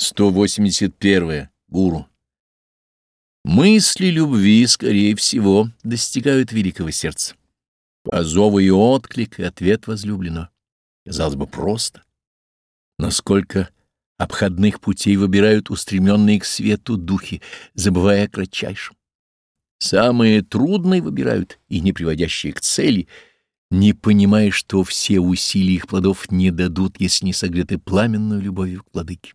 181. Гуру. Мысли любви, скорее всего, достигают великого сердца. По зову и отклик, и ответ возлюблено. Казалось бы, просто. насколько обходных путей выбирают устремленные к свету духи, забывая о кратчайшем. Самые трудные выбирают и не приводящие к цели, не понимая, что все усилия их плодов не дадут, если не согреты пламенную любовью к владыке.